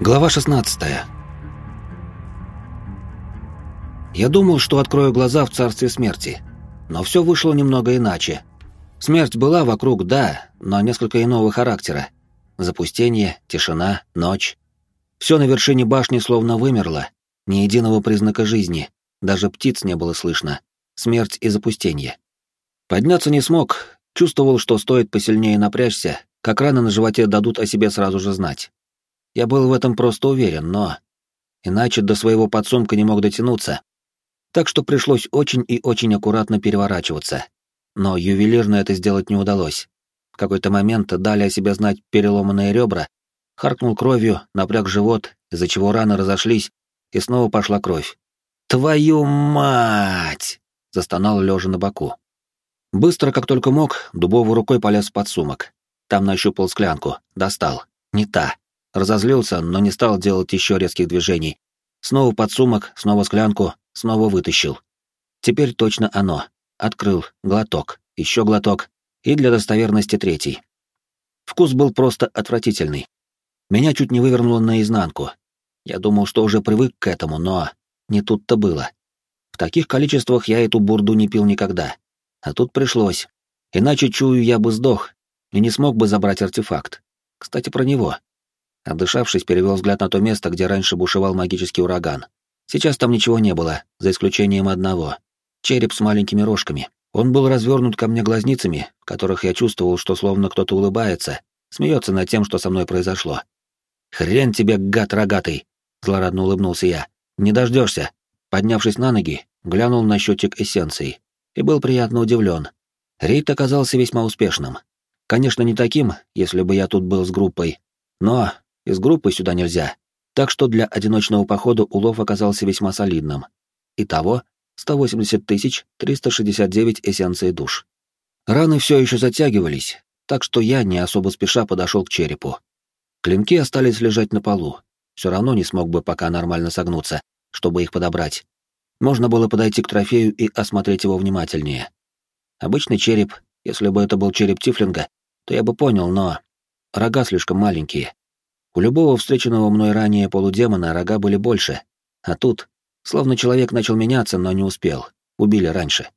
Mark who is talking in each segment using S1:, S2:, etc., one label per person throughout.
S1: Глава 16. Я думал, что открою глаза в царстве смерти, но все вышло немного иначе. Смерть была вокруг, да, но несколько иного характера. Запустение, тишина, ночь. Все на вершине башни словно вымерло, ни единого признака жизни, даже птиц не было слышно. Смерть и запустение. Подняться не смог, чувствовал, что стоит посильнее напрячься, как раны на животе дадут о себе сразу же знать. Я был в этом просто уверен, но... Иначе до своего подсумка не мог дотянуться. Так что пришлось очень и очень аккуратно переворачиваться. Но ювелирно это сделать не удалось. В какой-то момент дали о себе знать переломанные ребра, харкнул кровью, напряг живот, из-за чего раны разошлись, и снова пошла кровь. «Твою мать!» — застонал лежа на боку. Быстро, как только мог, дубовой рукой полез под сумок. Там нащупал склянку, достал. Не та. Разозлился, но не стал делать еще резких движений. Снова под сумок, снова склянку, снова вытащил. Теперь точно оно. Открыл, глоток, еще глоток, и для достоверности третий. Вкус был просто отвратительный. Меня чуть не вывернуло наизнанку. Я думал, что уже привык к этому, но не тут-то было. В таких количествах я эту бурду не пил никогда. А тут пришлось. Иначе, чую, я бы сдох и не смог бы забрать артефакт. Кстати, про него. Отдышавшись, перевел взгляд на то место, где раньше бушевал магический ураган. Сейчас там ничего не было, за исключением одного. Череп с маленькими рожками. Он был развернут ко мне глазницами, в которых я чувствовал, что словно кто-то улыбается, смеется над тем, что со мной произошло. «Хрен тебе, гад рогатый!» — злорадно улыбнулся я. «Не дождешься!» Поднявшись на ноги, глянул на счетчик эссенции и был приятно удивлен. Рейд оказался весьма успешным. Конечно, не таким, если бы я тут был с группой, но из группы сюда нельзя, так что для одиночного похода улов оказался весьма солидным. Итого 180 369 эссенций душ. Раны все еще затягивались, так что я, не особо спеша, подошел к черепу. Клинки остались лежать на полу. Все равно не смог бы пока нормально согнуться, чтобы их подобрать. Можно было подойти к трофею и осмотреть его внимательнее. Обычный череп, если бы это был череп Тифлинга, то я бы понял, но рога слишком маленькие. У любого встреченного мной ранее полудемона рога были больше, а тут, словно человек начал меняться, но не успел, убили раньше.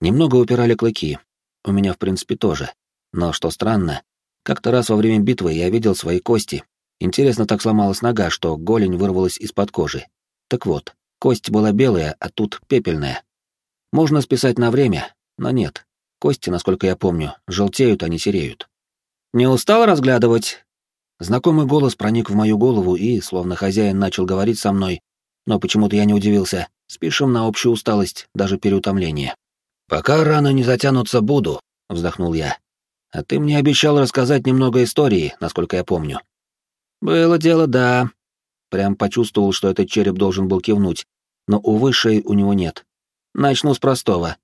S1: Немного упирали клыки, у меня в принципе тоже. Но что странно, как-то раз во время битвы я видел свои кости. Интересно так сломалась нога, что голень вырвалась из-под кожи. Так вот, кость была белая, а тут пепельная. Можно списать на время, но нет. Кости, насколько я помню, желтеют, а не сереют. «Не устал разглядывать?» Знакомый голос проник в мою голову и, словно хозяин, начал говорить со мной, но почему-то я не удивился. Спешим на общую усталость, даже переутомление. «Пока раны не затянутся, буду», — вздохнул я. «А ты мне обещал рассказать немного истории, насколько я помню». «Было дело, да». Прям почувствовал, что этот череп должен был кивнуть, но, увы, шеи у него нет. Начну с простого.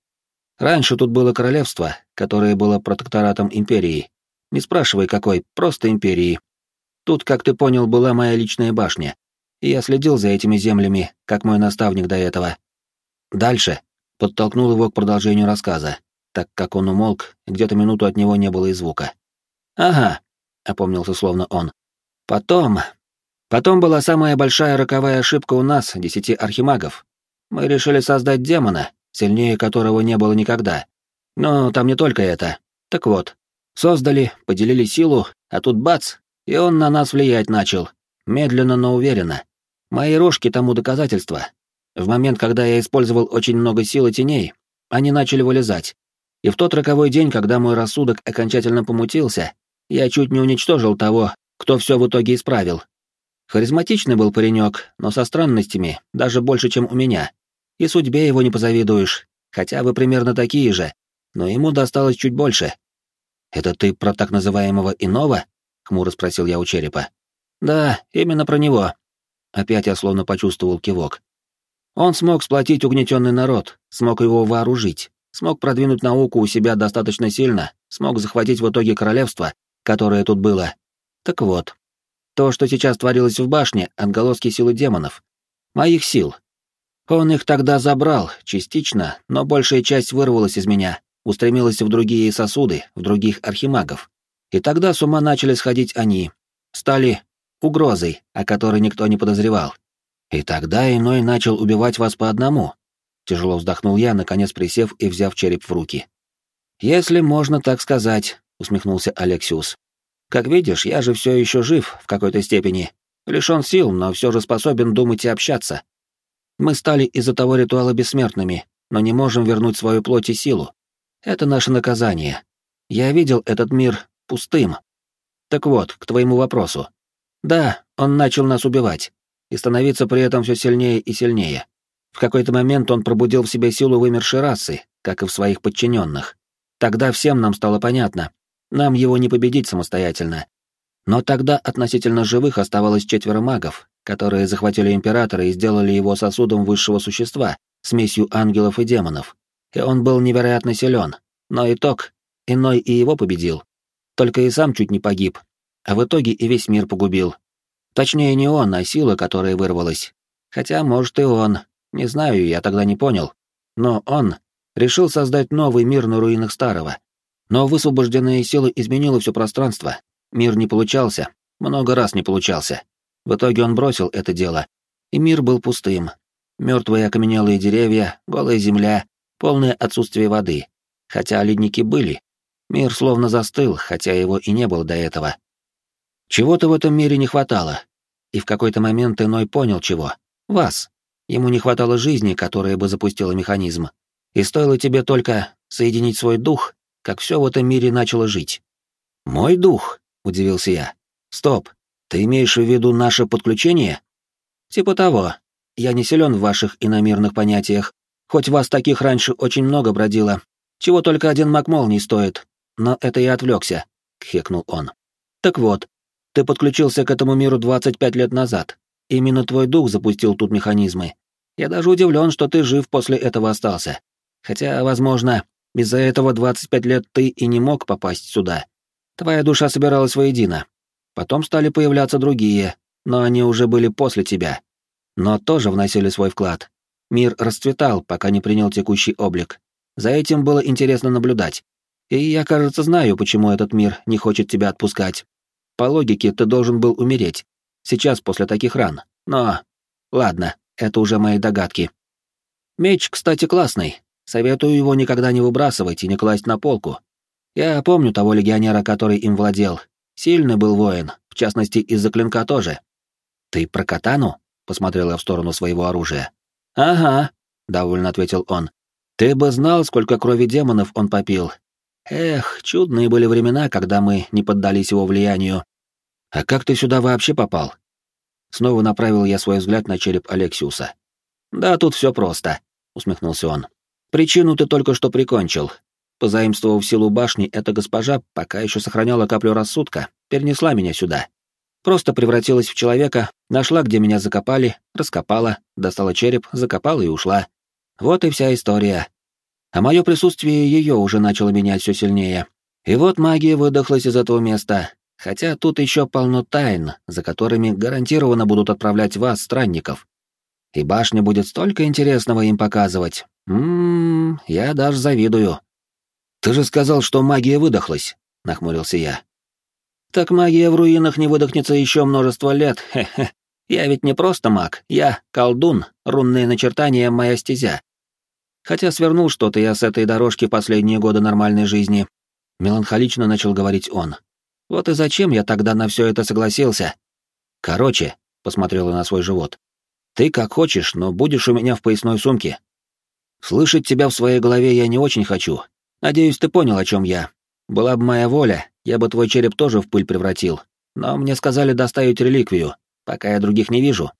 S1: Раньше тут было королевство, которое было протекторатом империи. Не спрашивай, какой, просто империи. Тут, как ты понял, была моя личная башня, я следил за этими землями, как мой наставник до этого. Дальше подтолкнул его к продолжению рассказа, так как он умолк, где-то минуту от него не было и звука. «Ага», — опомнился словно он. «Потом... Потом была самая большая роковая ошибка у нас, десяти архимагов. Мы решили создать демона, сильнее которого не было никогда. Но там не только это. Так вот, создали, поделили силу, а тут бац, и он на нас влиять начал. Медленно, но уверенно. Мои рожки тому доказательство. В момент, когда я использовал очень много сил и теней, они начали вылезать. И в тот роковой день, когда мой рассудок окончательно помутился, я чуть не уничтожил того, кто все в итоге исправил. Харизматичный был паренек, но со странностями, даже больше, чем у меня. И судьбе его не позавидуешь, хотя вы примерно такие же, но ему досталось чуть больше. Это ты про так называемого иного? Хмуро спросил я у черепа. Да, именно про него. Опять я словно почувствовал кивок. Он смог сплотить угнетенный народ, смог его вооружить, смог продвинуть науку у себя достаточно сильно, смог захватить в итоге королевство, которое тут было. Так вот, то, что сейчас творилось в башне, отголоски силы демонов. Моих сил. Он их тогда забрал, частично, но большая часть вырвалась из меня, устремилась в другие сосуды, в других архимагов. И тогда с ума начали сходить они. Стали угрозой, о которой никто не подозревал. И тогда иной начал убивать вас по одному. Тяжело вздохнул я, наконец присев и взяв череп в руки. Если можно так сказать, усмехнулся Алексиус. Как видишь, я же все еще жив в какой-то степени, лишен сил, но все же способен думать и общаться. Мы стали из-за того ритуала бессмертными, но не можем вернуть свою плоть и силу. Это наше наказание. Я видел этот мир пустым. Так вот, к твоему вопросу. Да, он начал нас убивать, и становиться при этом все сильнее и сильнее. В какой-то момент он пробудил в себе силу вымершей расы, как и в своих подчиненных. Тогда всем нам стало понятно, нам его не победить самостоятельно. Но тогда относительно живых оставалось четверо магов, которые захватили императора и сделали его сосудом высшего существа, смесью ангелов и демонов. И он был невероятно силен. Но итог, иной и его победил. Только и сам чуть не погиб. А в итоге и весь мир погубил. Точнее, не он, а сила, которая вырвалась. Хотя, может, и он. Не знаю, я тогда не понял. Но он решил создать новый мир на руинах старого. Но высвобожденная сила изменила все пространство. Мир не получался, много раз не получался. В итоге он бросил это дело, и мир был пустым. Мертвые окаменелые деревья, голая земля, полное отсутствие воды. Хотя ледники были. Мир словно застыл, хотя его и не было до этого. Чего-то в этом мире не хватало. И в какой-то момент иной понял чего. Вас. Ему не хватало жизни, которая бы запустила механизм. И стоило тебе только соединить свой дух, как все в этом мире начало жить. «Мой дух?» — удивился я. «Стоп, ты имеешь в виду наше подключение?» «Типа того. Я не силен в ваших иномирных понятиях, хоть вас таких раньше очень много бродило. Чего только один макмол не стоит. Но это я отвлекся», — кхекнул он. «Так вот, ты подключился к этому миру 25 лет назад. Именно твой дух запустил тут механизмы. Я даже удивлен, что ты жив после этого остался. Хотя, возможно, из-за этого 25 лет ты и не мог попасть сюда. Твоя душа собиралась воедино. Потом стали появляться другие, но они уже были после тебя. Но тоже вносили свой вклад. Мир расцветал, пока не принял текущий облик. За этим было интересно наблюдать. И я, кажется, знаю, почему этот мир не хочет тебя отпускать. По логике, ты должен был умереть. Сейчас, после таких ран. Но... Ладно, это уже мои догадки. Меч, кстати, классный. Советую его никогда не выбрасывать и не класть на полку. Я помню того легионера, который им владел. Сильный был воин, в частности, из-за клинка тоже. «Ты про катану?» — посмотрел я в сторону своего оружия. «Ага», — довольно ответил он. «Ты бы знал, сколько крови демонов он попил. Эх, чудные были времена, когда мы не поддались его влиянию. А как ты сюда вообще попал?» Снова направил я свой взгляд на череп Алексиуса. «Да тут все просто», — усмехнулся он. Причину ты только что прикончил. Позаимствовав силу башни, эта госпожа, пока еще сохраняла каплю рассудка, перенесла меня сюда. Просто превратилась в человека, нашла, где меня закопали, раскопала, достала череп, закопала и ушла. Вот и вся история. А мое присутствие ее уже начало менять все сильнее. И вот магия выдохлась из этого места, хотя тут еще полно тайн, за которыми гарантированно будут отправлять вас, странников. И башня будет столько интересного им показывать, Ммм, я даже завидую. Ты же сказал, что магия выдохлась, нахмурился я. Так магия в руинах не выдохнется еще множество лет, хе-хе. Я ведь не просто маг, я колдун, рунные начертания — моя стезя. Хотя свернул что-то я с этой дорожки последние годы нормальной жизни. Меланхолично начал говорить он. Вот и зачем я тогда на все это согласился? Короче, посмотрела на свой живот. Ты как хочешь, но будешь у меня в поясной сумке. Слышать тебя в своей голове я не очень хочу. Надеюсь, ты понял, о чем я. Была бы моя воля, я бы твой череп тоже в пыль превратил. Но мне сказали доставить реликвию, пока я других не вижу.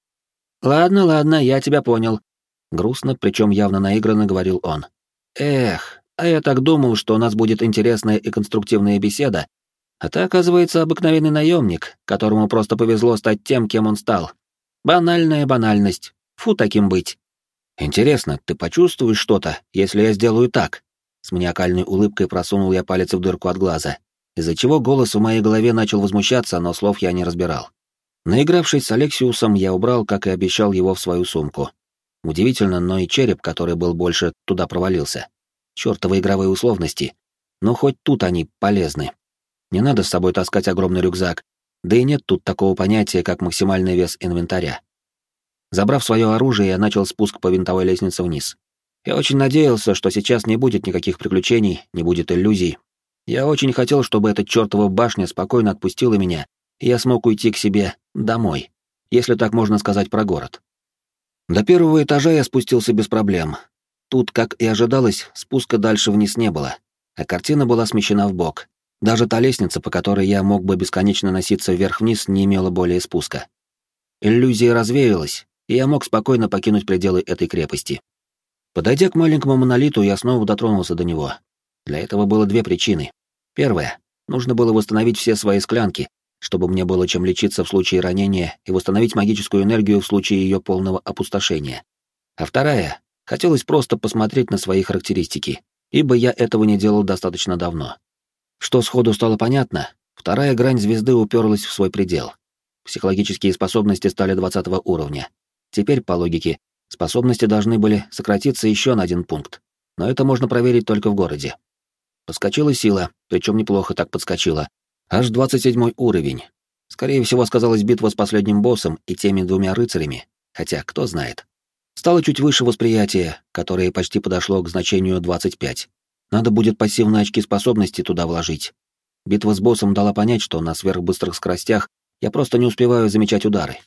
S1: Ладно, ладно, я тебя понял. Грустно, причем явно наигранно говорил он. Эх, а я так думал, что у нас будет интересная и конструктивная беседа. А ты, оказывается, обыкновенный наемник, которому просто повезло стать тем, кем он стал. Банальная банальность. Фу таким быть. «Интересно, ты почувствуешь что-то, если я сделаю так?» С маниакальной улыбкой просунул я палец в дырку от глаза, из-за чего голос в моей голове начал возмущаться, но слов я не разбирал. Наигравшись с Алексиусом, я убрал, как и обещал, его в свою сумку. Удивительно, но и череп, который был больше, туда провалился. Чёртовы игровые условности. Но хоть тут они полезны. Не надо с собой таскать огромный рюкзак. Да и нет тут такого понятия, как максимальный вес инвентаря. Забрав свое оружие, я начал спуск по винтовой лестнице вниз. Я очень надеялся, что сейчас не будет никаких приключений, не будет иллюзий. Я очень хотел, чтобы эта чертова башня спокойно отпустила меня, и я смог уйти к себе домой, если так можно сказать про город. До первого этажа я спустился без проблем. Тут, как и ожидалось, спуска дальше вниз не было, а картина была смещена в бок. Даже та лестница, по которой я мог бы бесконечно носиться вверх-вниз, не имела более спуска. Иллюзия развеялась, и я мог спокойно покинуть пределы этой крепости. Подойдя к маленькому монолиту, я снова дотронулся до него. Для этого было две причины. Первая — нужно было восстановить все свои склянки, чтобы мне было чем лечиться в случае ранения и восстановить магическую энергию в случае ее полного опустошения. А вторая — хотелось просто посмотреть на свои характеристики, ибо я этого не делал достаточно давно. Что сходу стало понятно, вторая грань звезды уперлась в свой предел. Психологические способности стали 20 уровня. Теперь, по логике, способности должны были сократиться еще на один пункт, но это можно проверить только в городе. Подскочила сила, причем неплохо так подскочила, Аж 27 уровень. Скорее всего, сказалась битва с последним боссом и теми двумя рыцарями, хотя кто знает. Стало чуть выше восприятие, которое почти подошло к значению 25. Надо будет пассивные очки способности туда вложить. Битва с боссом дала понять, что на сверхбыстрых скоростях я просто не успеваю замечать удары.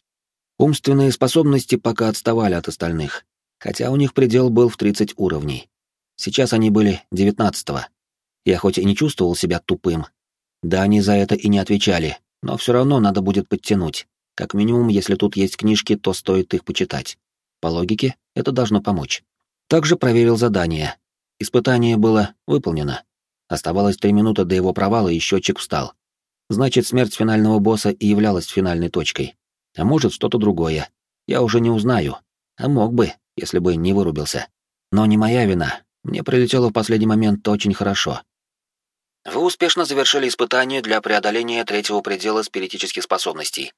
S1: Умственные способности пока отставали от остальных, хотя у них предел был в 30 уровней. Сейчас они были 19 -го. Я хоть и не чувствовал себя тупым, да они за это и не отвечали, но все равно надо будет подтянуть. Как минимум, если тут есть книжки, то стоит их почитать. По логике, это должно помочь. Также проверил задание. Испытание было выполнено. Оставалось три минуты до его провала, и счетчик встал. Значит, смерть финального босса и являлась финальной точкой. А может, что-то другое. Я уже не узнаю. А мог бы, если бы не вырубился. Но не моя вина. Мне прилетело в последний момент очень хорошо. Вы успешно завершили испытание для преодоления третьего предела спиритических способностей.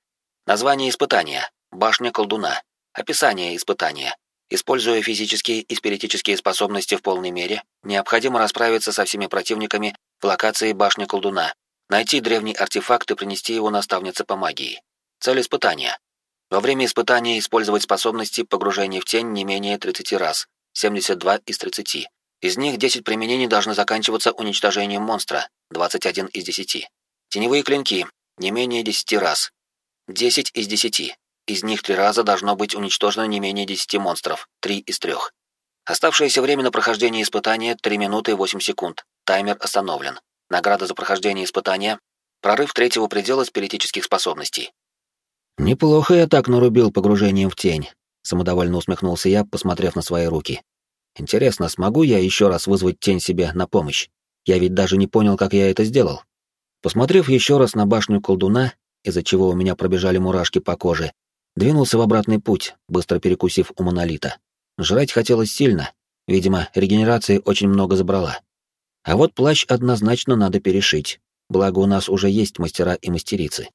S1: Название испытания — Башня колдуна. Описание испытания. Используя физические и спиритические способности в полной мере, необходимо расправиться со всеми противниками в локации Башня колдуна, найти древний артефакт и принести его наставнице по магии. Цель испытания. Во время испытания использовать способности погружения в тень не менее 30 раз, 72 из 30. Из них 10 применений должны заканчиваться уничтожением монстра, 21 из 10. Теневые клинки, не менее 10 раз, 10 из 10. Из них 3 раза должно быть уничтожено не менее 10 монстров, 3 из 3. Оставшееся время на прохождение испытания 3 минуты 8 секунд. Таймер остановлен. Награда за прохождение испытания прорыв третьего предела спиритических способностей. Неплохо я так нарубил погружением в тень, самодовольно усмехнулся я, посмотрев на свои руки. Интересно, смогу я еще раз вызвать тень себе на помощь? Я ведь даже не понял, как я это сделал. Посмотрев еще раз на башню колдуна, из-за чего у меня пробежали мурашки по коже, двинулся в обратный путь, быстро перекусив у монолита. Жрать хотелось сильно, видимо, регенерации очень много забрала. А вот плащ однозначно надо перешить, благо у нас уже есть мастера и мастерицы.